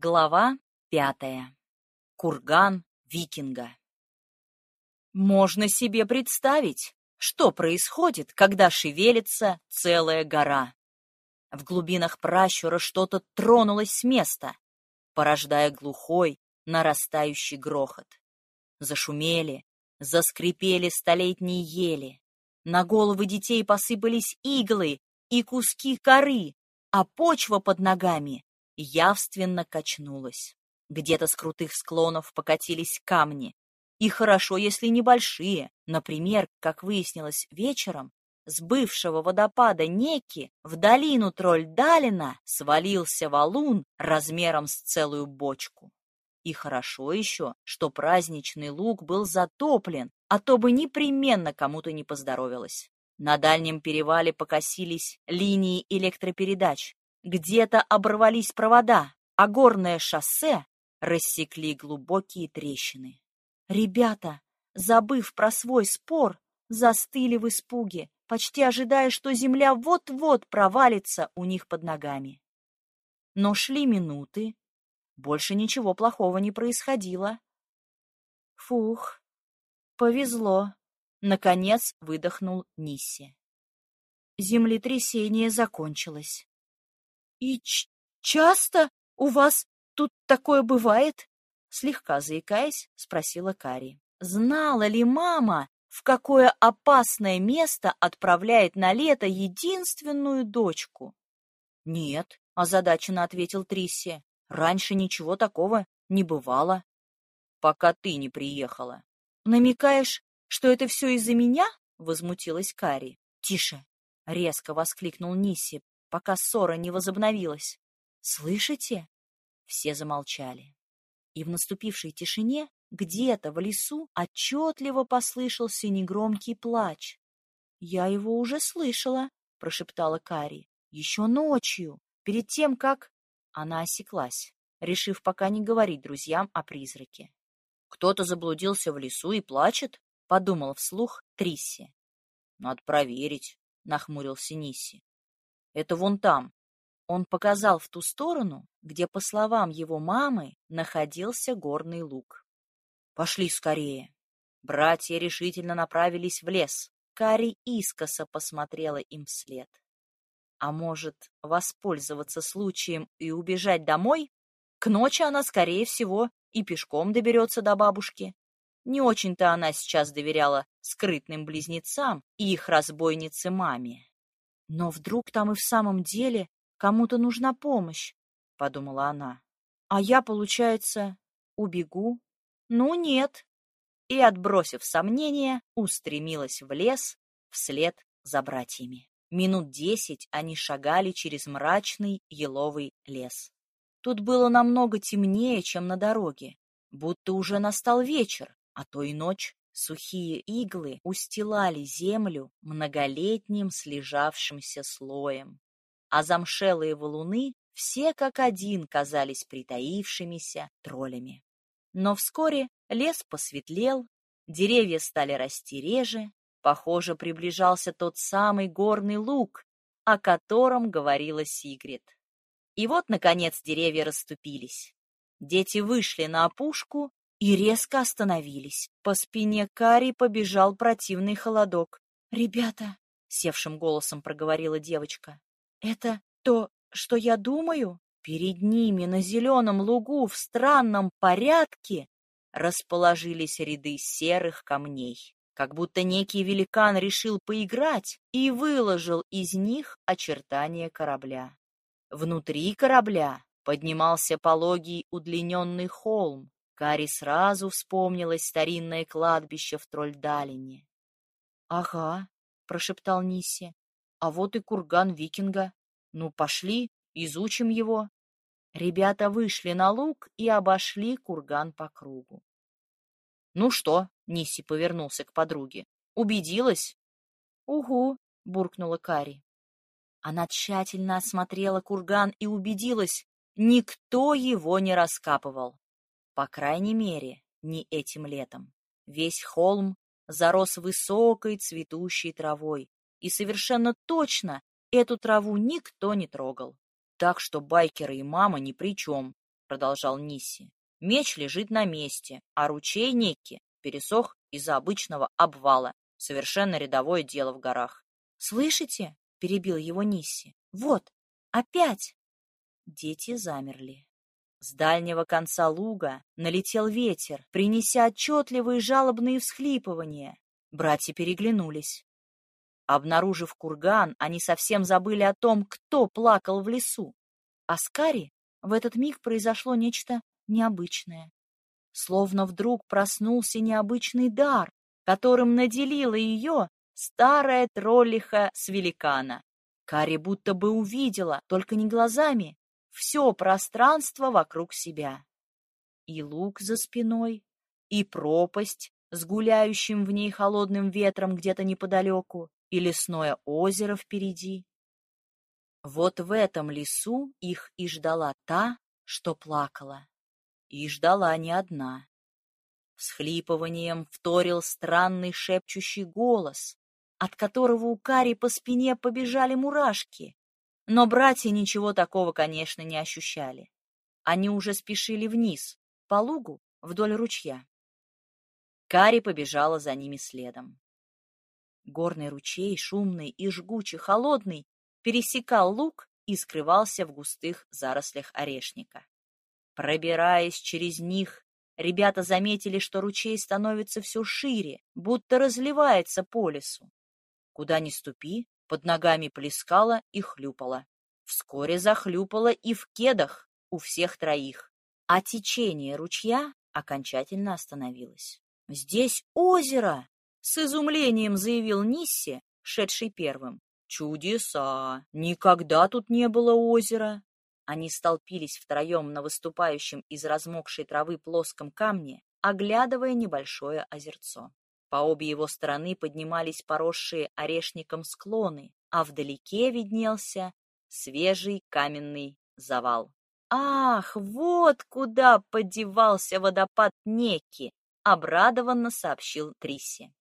Глава пятая. Курган викинга. Можно себе представить, что происходит, когда шевелится целая гора. В глубинах пращура что-то тронулось с места, порождая глухой, нарастающий грохот. Зашумели, заскрипели столетние ели. На головы детей посыпались иглы и куски коры, а почва под ногами явственно качнулась. Где-то с крутых склонов покатились камни. И хорошо, если небольшие. Например, как выяснилось вечером, с бывшего водопада Неки в долину Тролль-Далина свалился валун размером с целую бочку. И хорошо еще, что праздничный луг был затоплен, а то бы непременно кому-то не поздоровилось. На дальнем перевале покосились линии электропередач, где-то оборвались провода, а горное шоссе рассекли глубокие трещины. Ребята, забыв про свой спор, застыли в испуге, почти ожидая, что земля вот-вот провалится у них под ногами. Но шли минуты, больше ничего плохого не происходило. Фух, повезло. Наконец выдохнул Нисси. Землетрясение закончилось. «И часто у вас тут такое бывает?» Слегка заикаясь, спросила Кари. «Знала ли мама, в какое опасное место отправляет на лето единственную дочку?» «Нет», — озадаченно ответил Трисси. «Раньше ничего такого не бывало, пока ты не приехала». «Намекаешь, что это все из-за меня?» — возмутилась Кари. «Тише!» — резко воскликнул Нисси, пока ссора не возобновилась. «Слышите?» Все замолчали. И в наступившей тишине где-то в лесу отчетливо послышался негромкий плач. «Я его уже слышала», — прошептала Кари. «Еще ночью, перед тем, как...» Она осеклась, решив пока не говорить друзьям о призраке. «Кто-то заблудился в лесу и плачет?» — подумал вслух Трисси. «Надо проверить», — нахмурился Нисси. Это вон там. Он показал в ту сторону, где, по словам его мамы, находился горный луг. «Пошли скорее!» Братья решительно направились в лес. Кари искоса посмотрела им вслед. А может, воспользоваться случаем и убежать домой? К ночи она, скорее всего, и пешком доберется до бабушки. Не очень-то она сейчас доверяла скрытным близнецам и их разбойнице маме. Но вдруг там и в самом деле кому-то нужна помощь, — подумала она. А я, получается, убегу? Ну, нет. И, отбросив сомнения, устремилась в лес вслед за братьями. Минут десять они шагали через мрачный еловый лес. Тут было намного темнее, чем на дороге, будто уже настал вечер, а то и ночь. Сухие иглы устилали землю многолетним слежавшимся слоем, а замшелые валуны все как один казались притаившимися троллями. Но вскоре лес посветлел, деревья стали расти реже, похоже, приближался тот самый горный луг, о котором говорила Сигрид. И вот, наконец, деревья расступились. Дети вышли на опушку и резко остановились. По спине Кари побежал противный холодок. «Ребята», — севшим голосом проговорила девочка, — «это то, что я думаю?» Перед ними на зеленом лугу в странном порядке расположились ряды серых камней, как будто некий великан решил поиграть и выложил из них очертания корабля. Внутри корабля поднимался пологий удлиненный холм, Кари сразу вспомнилось старинное кладбище в Трольдалине. — Ага, — прошептал Нисси, — а вот и курган викинга. Ну, пошли, изучим его. Ребята вышли на луг и обошли курган по кругу. — Ну что? — Нисси повернулся к подруге. — Убедилась? — Угу, — буркнула Кари. Она тщательно осмотрела курган и убедилась, никто его не раскапывал. По крайней мере, не этим летом. Весь холм зарос высокой цветущей травой, и совершенно точно эту траву никто не трогал. Так что байкеры и мама ни при чем. продолжал Нисси. Меч лежит на месте, а ручей Некки пересох из-за обычного обвала. Совершенно рядовое дело в горах. «Слышите?» — перебил его Нисси. «Вот, опять!» Дети замерли. С дальнего конца луга налетел ветер, принеся отчетливые жалобные всхлипывания. Братья переглянулись. Обнаружив курган, они совсем забыли о том, кто плакал в лесу. А с Кари в этот миг произошло нечто необычное. Словно вдруг проснулся необычный дар, которым наделила ее старая троллиха с великана. Кари будто бы увидела, только не глазами, все пространство вокруг себя. И луг за спиной, и пропасть с гуляющим в ней холодным ветром где-то неподалеку, и лесное озеро впереди. Вот в этом лесу их и ждала та, что плакала. И ждала не одна. С хлипыванием вторил странный шепчущий голос, от которого у Кари по спине побежали мурашки. Но братья ничего такого, конечно, не ощущали. Они уже спешили вниз, по лугу, вдоль ручья. Кари побежала за ними следом. Горный ручей, шумный и жгучий, холодный, пересекал луг и скрывался в густых зарослях орешника. Пробираясь через них, ребята заметили, что ручей становится все шире, будто разливается по лесу. Куда ни ступи, под ногами плескала и хлюпала. Вскоре захлюпала и в кедах у всех троих, а течение ручья окончательно остановилось. «Здесь озеро!» — с изумлением заявил Нисси, шедший первым. «Чудеса! Никогда тут не было озера!» Они столпились втроем на выступающем из размокшей травы плоском камне, оглядывая небольшое озерцо. По обе его стороны поднимались поросшие орешником склоны, а вдалеке виднелся свежий каменный завал. «Ах, вот куда подевался водопад Неки!» — обрадованно сообщил Трисси.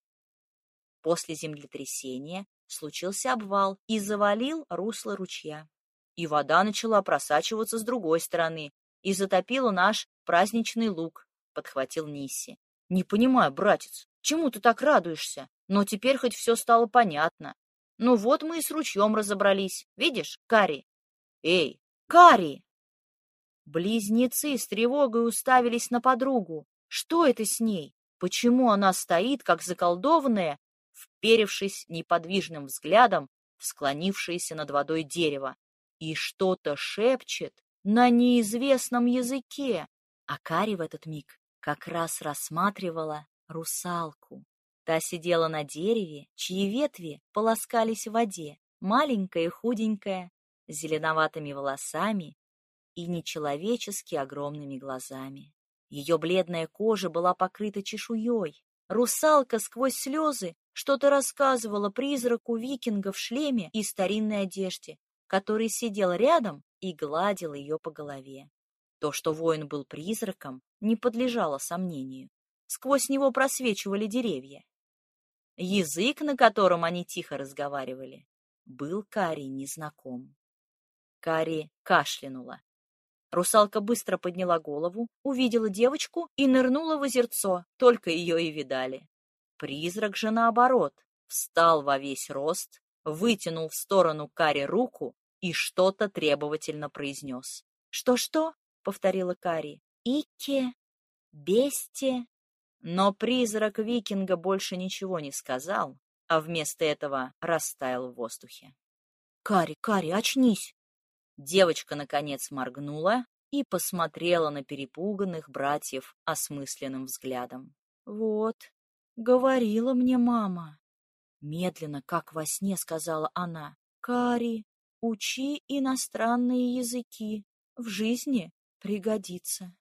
После землетрясения случился обвал и завалил русло ручья. И вода начала просачиваться с другой стороны и затопила наш праздничный луг, — подхватил Нисси. — Не понимаю, братец, чему ты так радуешься? Но теперь хоть все стало понятно. Ну вот мы и с ручьем разобрались. Видишь, Кари? Эй, Кари! Близнецы с тревогой уставились на подругу. Что это с ней? Почему она стоит, как заколдованная, вперевшись неподвижным взглядом в склонившееся над водой дерево, и что-то шепчет на неизвестном языке. А Кари в этот миг как раз рассматривала русалку. Та сидела на дереве, чьи ветви полоскались в воде, маленькая и худенькая, с зеленоватыми волосами и нечеловечески огромными глазами. Ее бледная кожа была покрыта чешуей. Русалка сквозь слезы что-то рассказывала призраку викинга в шлеме и старинной одежде, который сидел рядом и гладил ее по голове. То, что воин был призраком, не подлежало сомнению. Сквозь него просвечивали деревья. Язык, на котором они тихо разговаривали, был Кари незнаком. Кари кашлянула. Русалка быстро подняла голову, увидела девочку и нырнула в озерцо, только ее и видали. Призрак же, наоборот, встал во весь рост, вытянул в сторону Кари руку и что-то требовательно произнес. «Что-что?» — повторила Кари. «Икке? Бесте?» Но призрак викинга больше ничего не сказал, а вместо этого растаял в воздухе. «Кари, Кари, очнись!» Девочка, наконец, моргнула и посмотрела на перепуганных братьев осмысленным взглядом. «Вот, Говорила мне мама. Медленно, как во сне, сказала она. Кари, учи иностранные языки. В жизни пригодится.